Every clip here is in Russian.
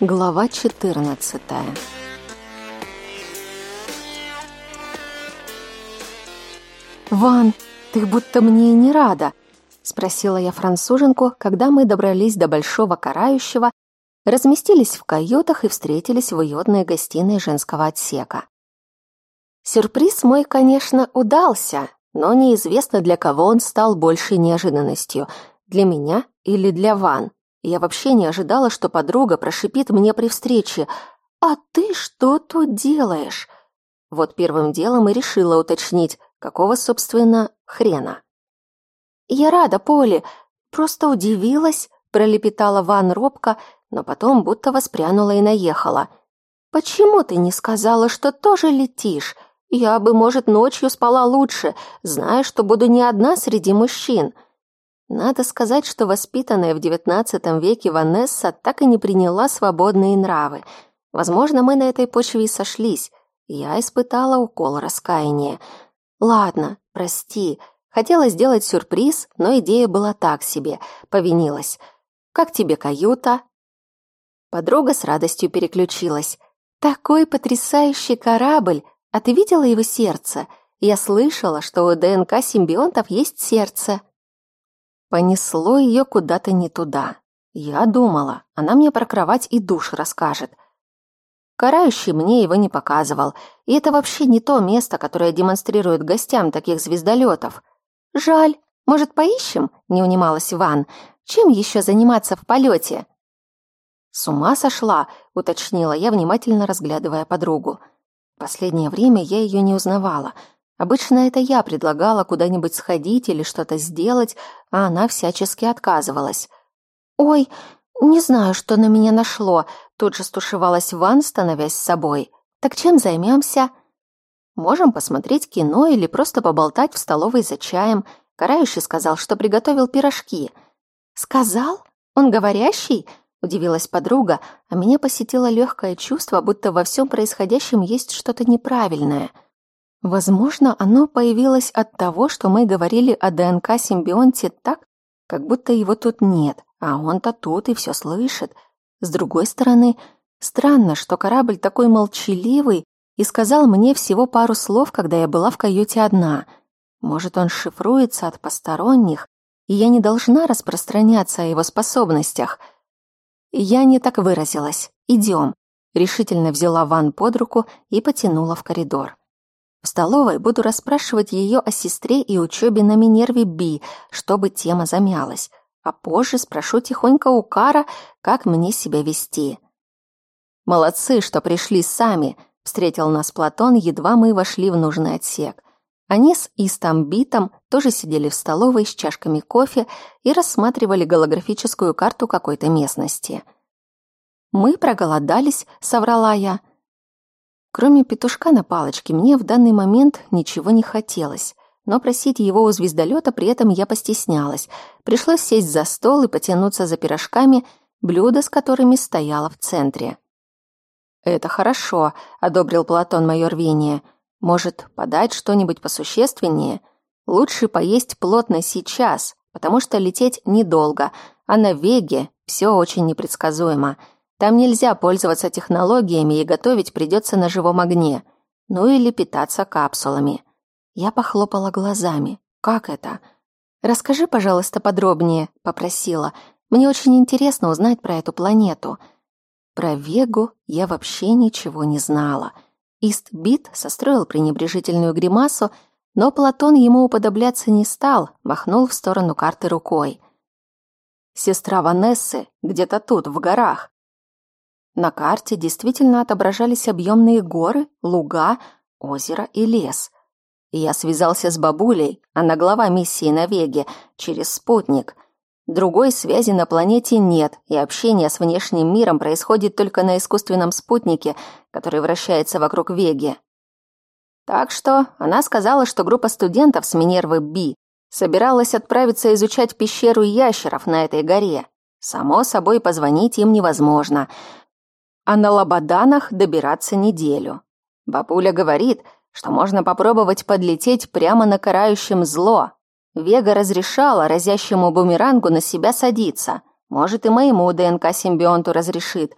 Глава 14 «Ван, ты будто мне не рада», — спросила я француженку, когда мы добрались до Большого Карающего, разместились в каютах и встретились в уютной гостиной женского отсека. Сюрприз мой, конечно, удался, но неизвестно, для кого он стал большей неожиданностью — для меня или для Ван. Я вообще не ожидала, что подруга прошипит мне при встрече «А ты что тут делаешь?» Вот первым делом и решила уточнить, какого, собственно, хрена. «Я рада, Поли, просто удивилась», — пролепетала Ван робко, но потом будто воспрянула и наехала. «Почему ты не сказала, что тоже летишь? Я бы, может, ночью спала лучше, зная, что буду не одна среди мужчин». Надо сказать, что воспитанная в XIX веке Ванесса так и не приняла свободные нравы. Возможно, мы на этой почве и сошлись. Я испытала укол раскаяния. Ладно, прости. Хотела сделать сюрприз, но идея была так себе. Повинилась. Как тебе каюта? Подруга с радостью переключилась. Такой потрясающий корабль! А ты видела его сердце? Я слышала, что у ДНК симбионтов есть сердце. Понесло ее куда-то не туда. Я думала, она мне про кровать и душ расскажет. Карающий мне его не показывал, и это вообще не то место, которое демонстрирует гостям таких звездолетов. Жаль, может, поищем? Не унималась Ван. Чем еще заниматься в полете? С ума сошла, уточнила я, внимательно разглядывая подругу. Последнее время я ее не узнавала. Обычно это я предлагала куда-нибудь сходить или что-то сделать, а она всячески отказывалась. «Ой, не знаю, что на меня нашло», — тут же стушевалась Ван, становясь собой. «Так чем займемся?» «Можем посмотреть кино или просто поболтать в столовой за чаем», — Карающий сказал, что приготовил пирожки. «Сказал? Он говорящий?» — удивилась подруга, а меня посетило легкое чувство, будто во всем происходящем есть что-то неправильное — Возможно, оно появилось от того, что мы говорили о ДНК-симбионте так, как будто его тут нет, а он-то тут и все слышит. С другой стороны, странно, что корабль такой молчаливый и сказал мне всего пару слов, когда я была в каюте одна. Может, он шифруется от посторонних, и я не должна распространяться о его способностях. Я не так выразилась. Идем. Решительно взяла Ван под руку и потянула в коридор. Столовой буду расспрашивать ее о сестре и учебе на Минерве Би, чтобы тема замялась. А позже спрошу тихонько у Кара, как мне себя вести. «Молодцы, что пришли сами», — встретил нас Платон, едва мы вошли в нужный отсек. Они с Истамбитом тоже сидели в столовой с чашками кофе и рассматривали голографическую карту какой-то местности. «Мы проголодались», — соврала я. Кроме петушка на палочке, мне в данный момент ничего не хотелось. Но просить его у звездолета при этом я постеснялась. Пришлось сесть за стол и потянуться за пирожками, блюдо с которыми стояло в центре. «Это хорошо», — одобрил Платон мое рвение. «Может, подать что-нибудь посущественнее? Лучше поесть плотно сейчас, потому что лететь недолго, а на Веге все очень непредсказуемо». Там нельзя пользоваться технологиями и готовить придется на живом огне. Ну или питаться капсулами. Я похлопала глазами. Как это? Расскажи, пожалуйста, подробнее, попросила. Мне очень интересно узнать про эту планету. Про Вегу я вообще ничего не знала. Истбит состроил пренебрежительную гримасу, но Платон ему уподобляться не стал, махнул в сторону карты рукой. Сестра Ванессы где-то тут, в горах. На карте действительно отображались объемные горы, луга, озеро и лес. Я связался с бабулей, она глава миссии на Веге, через спутник. Другой связи на планете нет, и общение с внешним миром происходит только на искусственном спутнике, который вращается вокруг Веги. Так что она сказала, что группа студентов с Минервы Би собиралась отправиться изучать пещеру ящеров на этой горе. Само собой, позвонить им невозможно — а на лабаданах добираться неделю. Бабуля говорит, что можно попробовать подлететь прямо на карающем зло. Вега разрешала разящему бумерангу на себя садиться. Может, и моему ДНК-симбионту разрешит.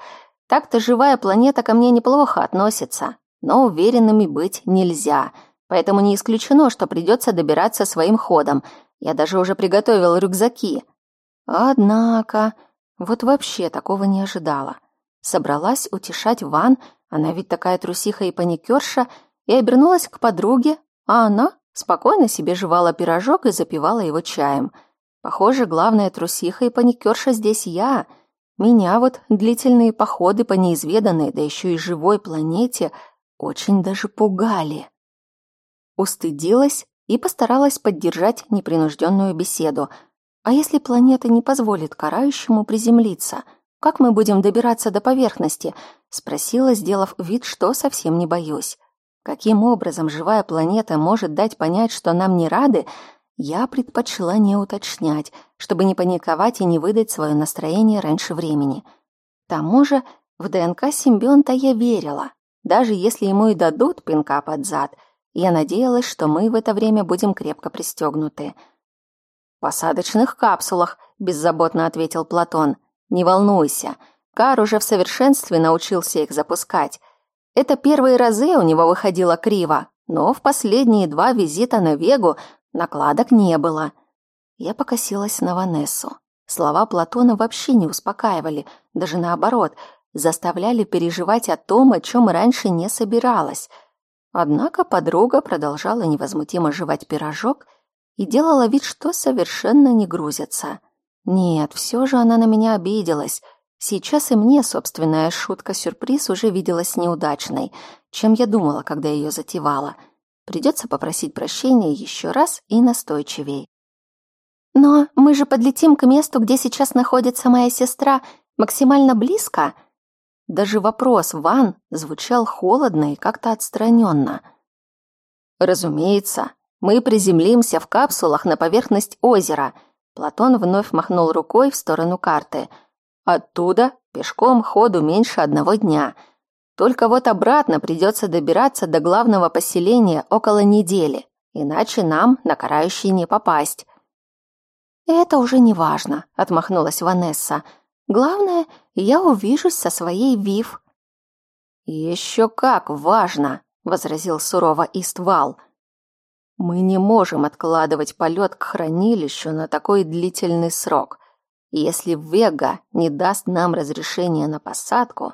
Так-то живая планета ко мне неплохо относится, но уверенными быть нельзя, поэтому не исключено, что придется добираться своим ходом. Я даже уже приготовил рюкзаки. Однако, вот вообще такого не ожидала. Собралась утешать Ван, она ведь такая трусиха и паникерша, и обернулась к подруге, а она спокойно себе жевала пирожок и запивала его чаем. Похоже, главная трусиха и паникерша здесь я. Меня вот длительные походы по неизведанной, да еще и живой планете очень даже пугали. Устыдилась и постаралась поддержать непринужденную беседу. А если планета не позволит карающему приземлиться, как мы будем добираться до поверхности? спросила, сделав вид, что совсем не боюсь. Каким образом живая планета может дать понять, что нам не рады, я предпочла не уточнять, чтобы не паниковать и не выдать свое настроение раньше времени. К тому же в ДНК симбионта я верила. Даже если ему и дадут пинка под зад, я надеялась, что мы в это время будем крепко пристегнуты. «В посадочных капсулах», — беззаботно ответил Платон. «Не волнуйся, Кар уже в совершенстве научился их запускать. Это первые разы у него выходило криво, но в последние два визита на Вегу накладок не было. Я покосилась на Ванессу. Слова Платона вообще не успокаивали, даже наоборот, заставляли переживать о том, о чем раньше не собиралась. Однако подруга продолжала невозмутимо жевать пирожок и делала вид, что совершенно не грузится. Нет, все же она на меня обиделась — Сейчас и мне собственная шутка-сюрприз уже виделась неудачной, чем я думала, когда ее затевала. Придется попросить прощения еще раз и настойчивей. «Но мы же подлетим к месту, где сейчас находится моя сестра, максимально близко?» Даже вопрос «Ван» звучал холодно и как-то отстраненно. «Разумеется, мы приземлимся в капсулах на поверхность озера», Платон вновь махнул рукой в сторону карты – Оттуда пешком ходу меньше одного дня. Только вот обратно придется добираться до главного поселения около недели, иначе нам на карающий не попасть. «Это уже не важно», — отмахнулась Ванесса. «Главное, я увижусь со своей Вив». «Еще как важно», — возразил сурово Иствал. «Мы не можем откладывать полет к хранилищу на такой длительный срок. Если Вега не даст нам разрешения на посадку,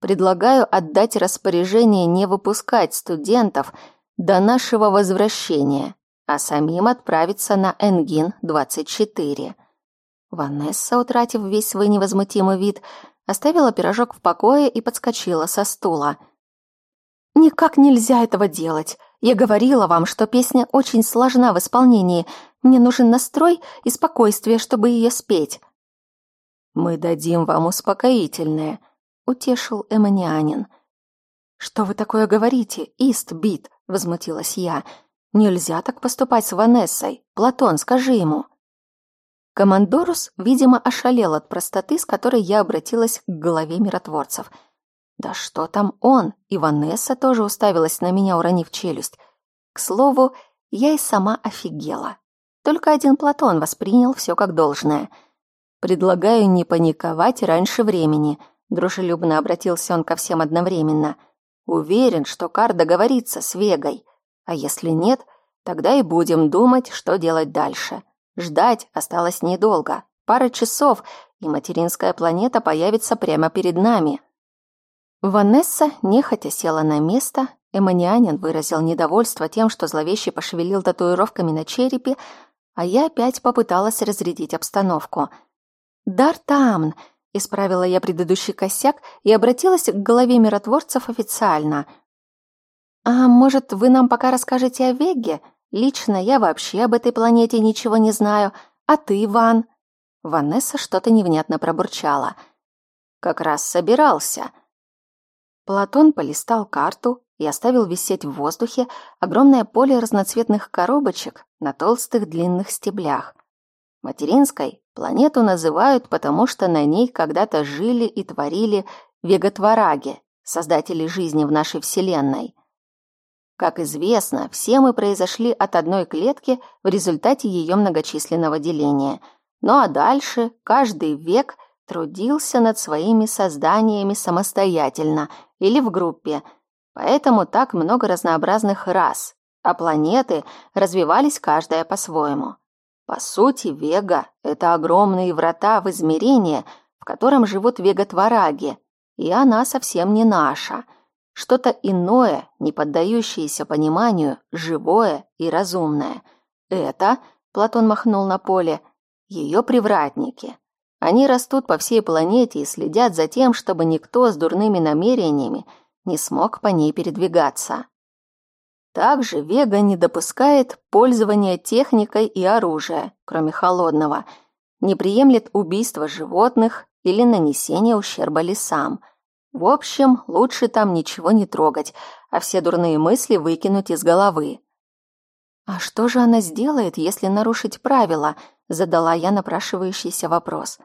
предлагаю отдать распоряжение не выпускать студентов до нашего возвращения, а самим отправиться на Энгин-24. Ванесса, утратив весь свой невозмутимый вид, оставила пирожок в покое и подскочила со стула. «Никак нельзя этого делать. Я говорила вам, что песня очень сложна в исполнении. Мне нужен настрой и спокойствие, чтобы ее спеть». «Мы дадим вам успокоительное», — утешил эмонианин. «Что вы такое говорите, Истбит?» — возмутилась я. «Нельзя так поступать с Ванессой. Платон, скажи ему». Командорус, видимо, ошалел от простоты, с которой я обратилась к голове миротворцев. Да что там он? И Ванесса тоже уставилась на меня, уронив челюсть. К слову, я и сама офигела. Только один Платон воспринял все как должное — Предлагаю не паниковать раньше времени. Дружелюбно обратился он ко всем одновременно. Уверен, что Кар договорится с Вегой. А если нет, тогда и будем думать, что делать дальше. Ждать осталось недолго. Пара часов, и материнская планета появится прямо перед нами. Ванесса нехотя села на место, Эманианин выразил недовольство тем, что зловеще пошевелил татуировками на черепе, а я опять попыталась разрядить обстановку – «Дартамн!» — исправила я предыдущий косяк и обратилась к голове миротворцев официально. «А может, вы нам пока расскажете о Веге? Лично я вообще об этой планете ничего не знаю. А ты, Ван?» Ванесса что-то невнятно пробурчала. «Как раз собирался». Платон полистал карту и оставил висеть в воздухе огромное поле разноцветных коробочек на толстых длинных стеблях. Материнской Планету называют, потому что на ней когда-то жили и творили веготвараги, создатели жизни в нашей Вселенной. Как известно, все мы произошли от одной клетки в результате ее многочисленного деления. Ну а дальше каждый век трудился над своими созданиями самостоятельно или в группе, поэтому так много разнообразных рас, а планеты развивались каждая по-своему. По сути, Вега — это огромные врата в измерение, в котором живут веготвараги, и она совсем не наша. Что-то иное, не поддающееся пониманию, живое и разумное. Это, Платон махнул на поле, ее привратники. Они растут по всей планете и следят за тем, чтобы никто с дурными намерениями не смог по ней передвигаться. Также Вега не допускает пользования техникой и оружия, кроме холодного, не приемлет убийства животных или нанесения ущерба лесам. В общем, лучше там ничего не трогать, а все дурные мысли выкинуть из головы. А что же она сделает, если нарушить правила? задала я напрашивающийся вопрос.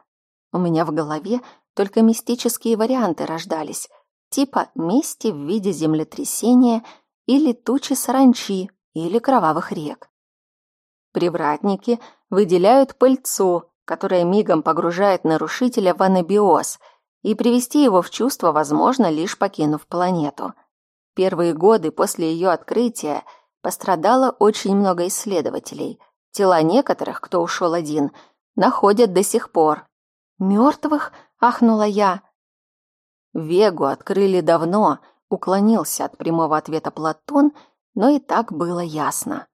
У меня в голове только мистические варианты рождались, типа мести в виде землетрясения или тучи саранчи, или кровавых рек. Привратники выделяют пыльцу, которая мигом погружает нарушителя в анабиоз, и привести его в чувство возможно лишь покинув планету. Первые годы после ее открытия пострадало очень много исследователей. Тела некоторых, кто ушел один, находят до сих пор. «Мертвых?» — ахнула я. Вегу открыли давно — Уклонился от прямого ответа Платон, но и так было ясно.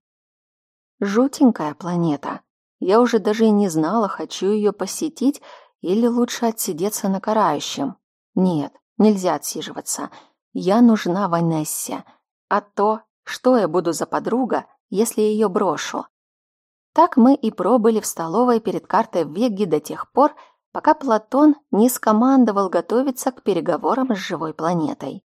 Жутенькая планета. Я уже даже и не знала, хочу ее посетить или лучше отсидеться на карающем. Нет, нельзя отсиживаться. Я нужна Ванессе. А то, что я буду за подруга, если ее брошу? Так мы и пробыли в столовой перед картой Веги до тех пор, пока Платон не скомандовал готовиться к переговорам с живой планетой.